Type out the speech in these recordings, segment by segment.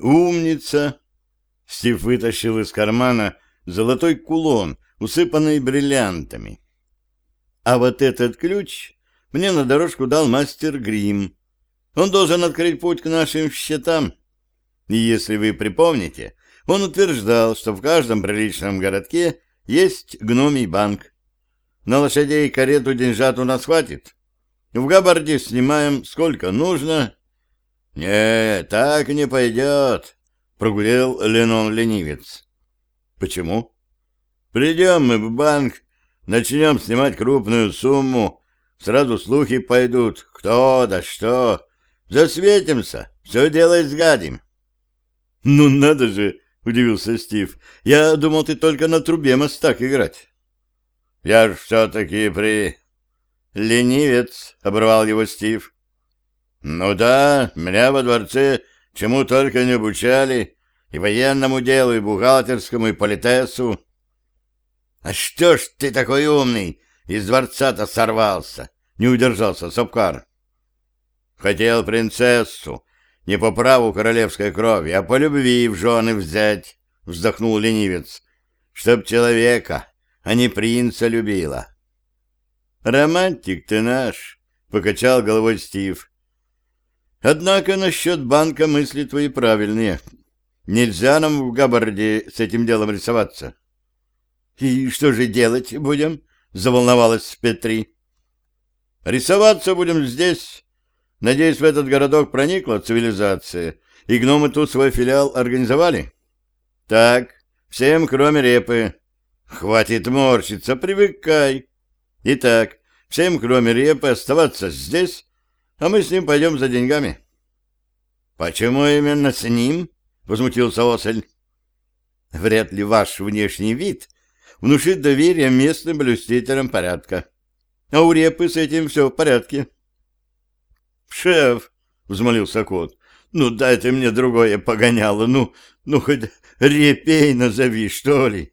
Умница! Стив вытащил из кармана золотой кулон, усыпанный бриллиантами. А вот этот ключ мне на дорожку дал мастер Грим. Он должен открыть путь к нашим счетам. И если вы припомните, он утверждал, что в каждом приличном городке есть гномий банк. На лошадей и карету деньжат у нас хватит. В Габарде снимаем сколько нужно. — Не, так не пойдет, — прогулел Ленон ленивец. — Почему? — Придем мы в банк, начнем снимать крупную сумму, сразу слухи пойдут, кто да что. Засветимся, все дело изгадим. — Ну надо же, — удивился Стив. — Я думал, ты только на трубе мостак играть. — Я ж все-таки при... — Ленивец, — оборвал его Стив. — Ну да, меня во дворце чему только не обучали, и военному делу, и бухгалтерскому, и политесу. — А что ж ты такой умный, из дворца-то сорвался? — не удержался Сапкар. — Хотел принцессу, не по праву королевской крови, а по любви в жены взять, — вздохнул ленивец, — чтоб человека, а не принца любила. — Романтик ты наш, — покачал головой Стив. — Однако насчет банка мысли твои правильные. Нельзя нам в Габарде с этим делом рисоваться. — И что же делать будем? — заволновалась Петри. — Рисоваться будем здесь, Надеюсь, в этот городок проникла цивилизация, и гномы тут свой филиал организовали? Так, всем, кроме репы. Хватит морщиться, привыкай. Итак, всем, кроме репы, оставаться здесь, а мы с ним пойдем за деньгами. Почему именно с ним? Возмутился Осель. Вряд ли ваш внешний вид внушит доверие местным блюстителям порядка. А у репы с этим все в порядке. «Шеф!» — взмолился кот. «Ну, дайте мне другое погоняло, ну, ну, хоть репей назови, что ли!»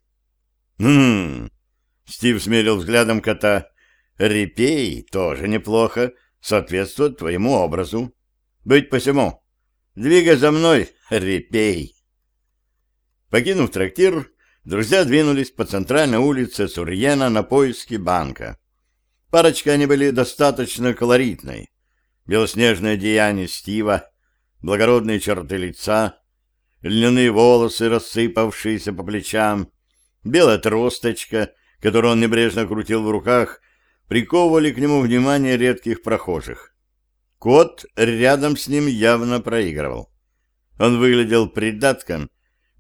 «Хм...» — Стив смерил взглядом кота. «Репей тоже неплохо, соответствует твоему образу. Быть посему. Двигай за мной, репей!» Покинув трактир, друзья двинулись по центральной улице Сурьена на поиски банка. Парочка они были достаточно колоритной белоснежное одеяние Стива, благородные черты лица, льняные волосы, рассыпавшиеся по плечам, белая тросточка, которую он небрежно крутил в руках, приковывали к нему внимание редких прохожих. Кот рядом с ним явно проигрывал. Он выглядел придатком,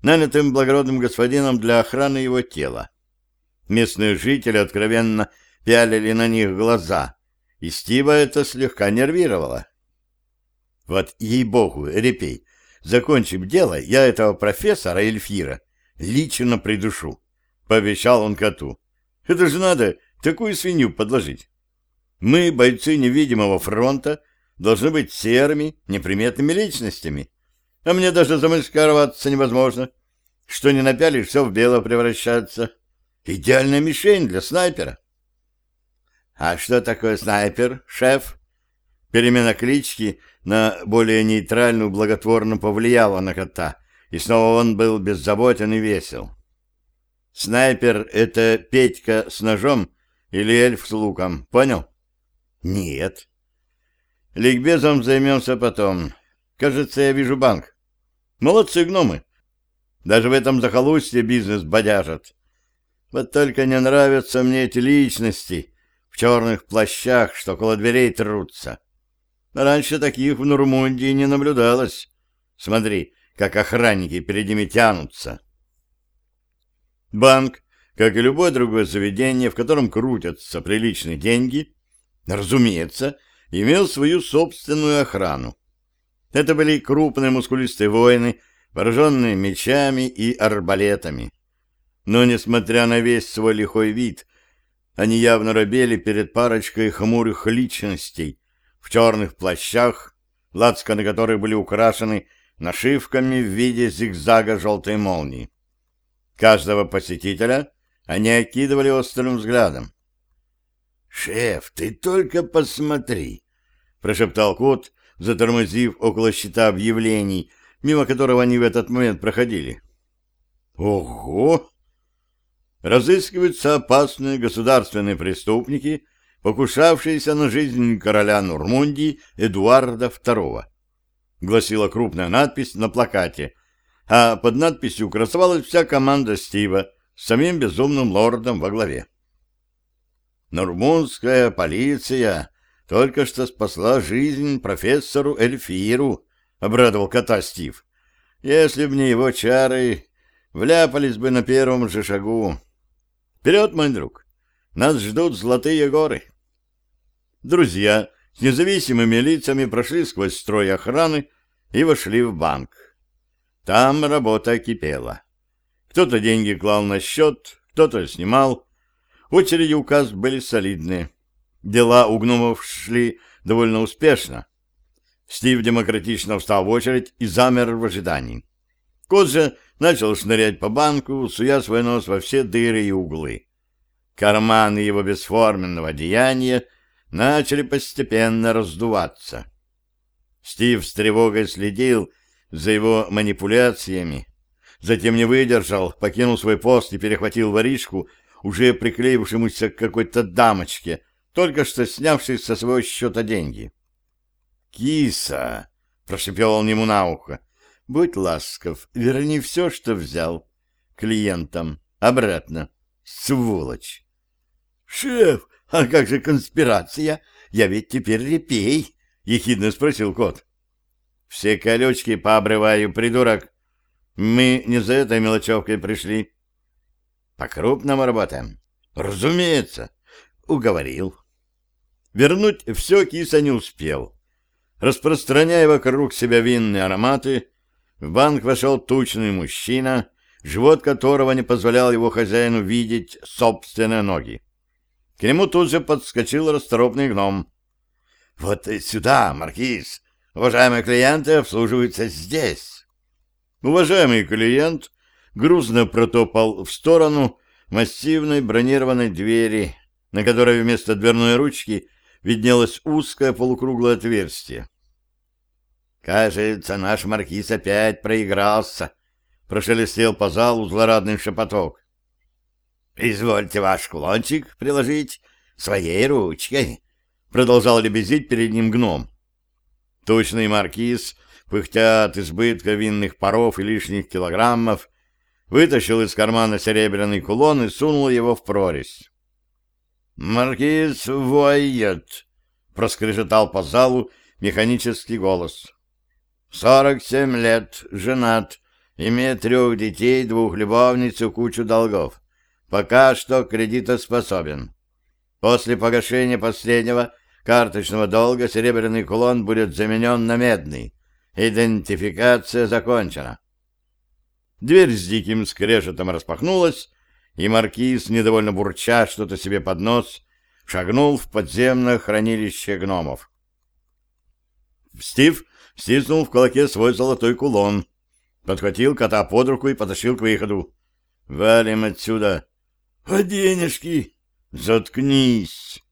нанятым благородным господином для охраны его тела. Местные жители откровенно пялили на них глаза, и Стива это слегка нервировало. Вот ей-богу, Репей, закончим дело, я этого профессора Эльфира лично придушу, — пообещал он коту. Это же надо такую свинью подложить. Мы, бойцы невидимого фронта, должны быть серыми, неприметными личностями. А мне даже замаскироваться невозможно. Что не напялишь, все в бело превращается. Идеальная мишень для снайпера. «А что такое снайпер, шеф?» Перемена клички на более нейтральную благотворно повлияла на кота, и снова он был беззаботен и весел. «Снайпер — это Петька с ножом или эльф с луком, понял?» «Нет». «Ликбезом займемся потом. Кажется, я вижу банк. Молодцы гномы. Даже в этом захолустье бизнес бодяжат. Вот только не нравятся мне эти личности» в черных плащах, что около дверей трутся. Раньше таких в Нурмундии не наблюдалось. Смотри, как охранники перед ними тянутся. Банк, как и любое другое заведение, в котором крутятся приличные деньги, разумеется, имел свою собственную охрану. Это были крупные мускулистые воины, вооруженные мечами и арбалетами. Но, несмотря на весь свой лихой вид, они явно робели перед парочкой хмурых личностей в черных плащах, лацканы которых были украшены нашивками в виде зигзага желтой молнии. Каждого посетителя они окидывали острым взглядом. «Шеф, ты только посмотри!» — прошептал кот, затормозив около щита объявлений, мимо которого они в этот момент проходили. Ого! Разыскиваются опасные государственные преступники, покушавшиеся на жизнь короля Нурмундии Эдуарда II. Гласила крупная надпись на плакате, а под надписью красовалась вся команда Стива с самим безумным лордом во главе. Нурмунская полиция только что спасла жизнь профессору Эльфиру, — обрадовал кота Стив. Если б не его чары, вляпались бы на первом же шагу. Вперед, мой друг! Нас ждут золотые горы. Друзья с независимыми лицами прошли сквозь строй охраны и вошли в банк. Там работа кипела. Кто-то деньги клал на счет, кто-то снимал. Очереди указ были солидные. Дела у гномов шли довольно успешно. Стив демократично встал в очередь и замер в ожидании. Кот же начал шнырять по банку, суя свой нос во все дыры и углы. Карманы его бесформенного одеяния начали постепенно раздуваться. Стив с тревогой следил за его манипуляциями, затем не выдержал, покинул свой пост и перехватил воришку, уже приклеившемуся к какой-то дамочке, только что снявшей со своего счета деньги. «Киса!» — прошепел он ему на ухо. «Будь ласков, верни все, что взял. Клиентам. Обратно. Сволочь!» «Шеф, а как же конспирация? Я ведь теперь репей!» — ехидно спросил кот. «Все колючки пообрываю, придурок. Мы не за этой мелочевкой пришли. По-крупному работаем. Разумеется. Уговорил. Вернуть все киса не успел. Распространяя вокруг себя винные ароматы, в банк вошел тучный мужчина, живот которого не позволял его хозяину видеть собственные ноги. К нему тут же подскочил расторопный гном. — Вот сюда, маркиз! Уважаемые клиенты обслуживаются здесь. Уважаемый клиент грузно протопал в сторону массивной бронированной двери, на которой вместо дверной ручки виднелось узкое полукруглое отверстие. «Кажется, наш маркиз опять проигрался», — прошелестел по залу злорадный шепоток. «Извольте ваш кулончик приложить своей ручкой», — продолжал лебезить перед ним гном. Точный маркиз, пыхтя от избытка винных паров и лишних килограммов, вытащил из кармана серебряный кулон и сунул его в прорезь. «Маркиз воет!» — проскрежетал по залу механический голос. «Сорок семь лет, женат, имеет трех детей, двух любовниц и кучу долгов. Пока что кредитоспособен. После погашения последнего карточного долга серебряный кулон будет заменен на медный. Идентификация закончена». Дверь с диким скрежетом распахнулась, и маркиз, недовольно бурча что-то себе под нос, шагнул в подземное хранилище гномов. Стив стиснул в кулаке свой золотой кулон, подхватил кота под руку и потащил к выходу. «Валим отсюда!» «А денежки?» «Заткнись!»